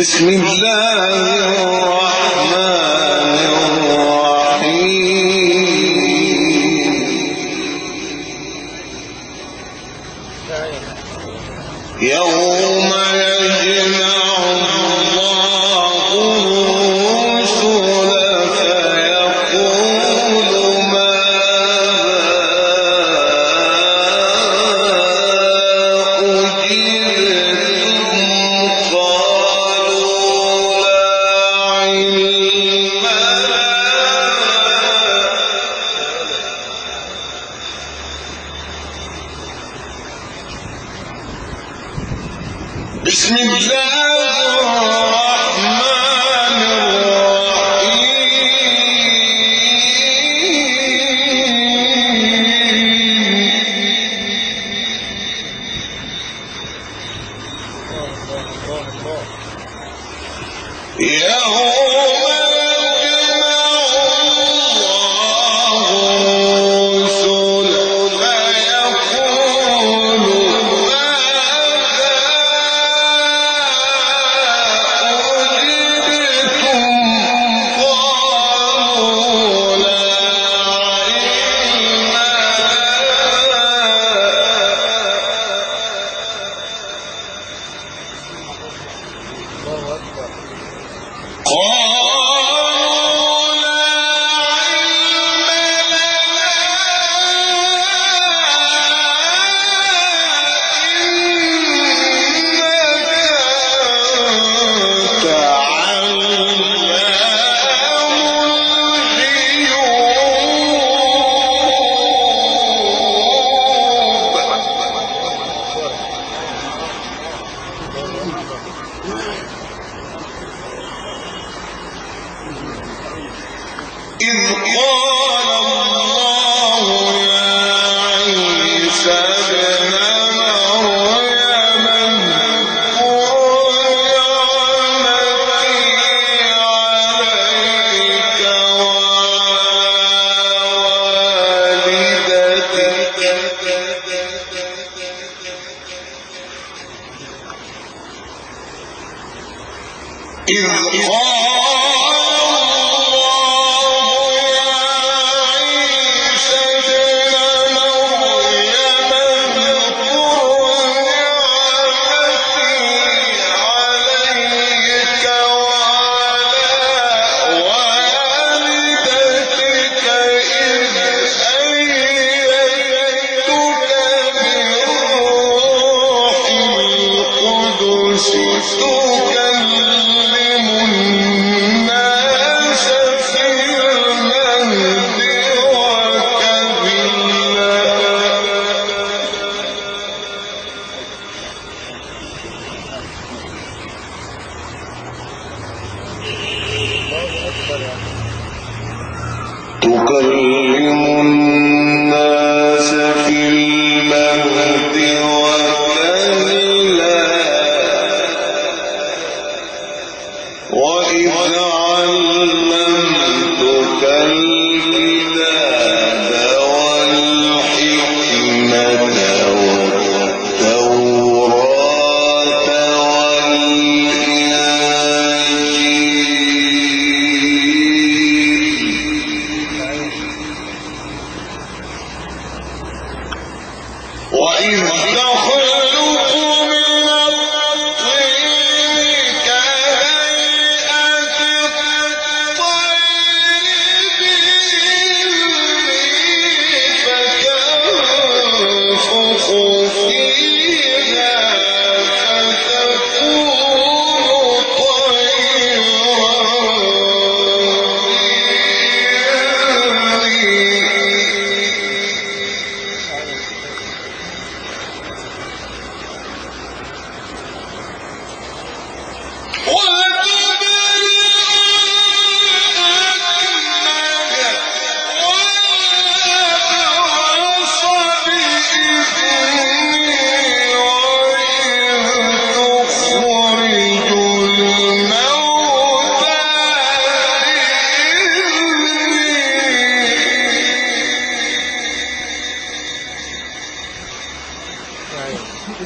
بسم الله الرحمن يهو إذ قال تكلم الناس في المهد وكهلا وإذ علمتك الكتاب والحكمة.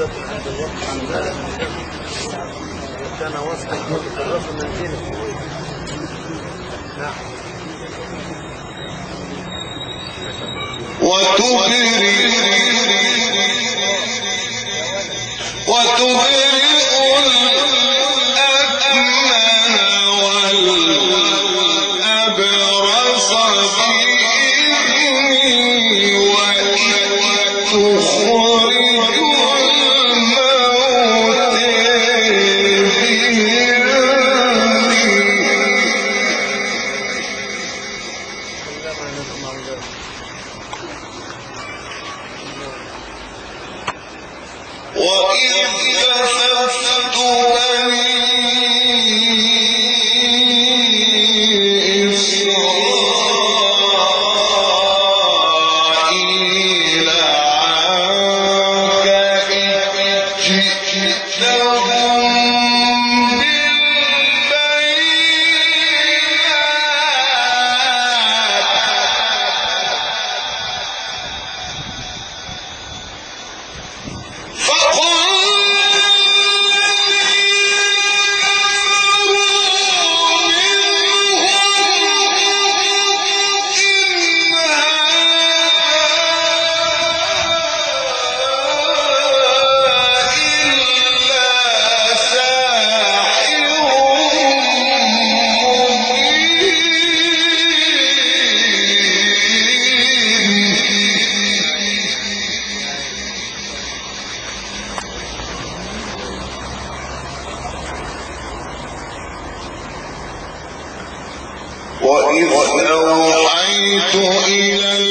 تحدثت عند الوقت عن ذلك وكان وصفا يتطرف من دينه نعم وتبرئ وتبرئ إلى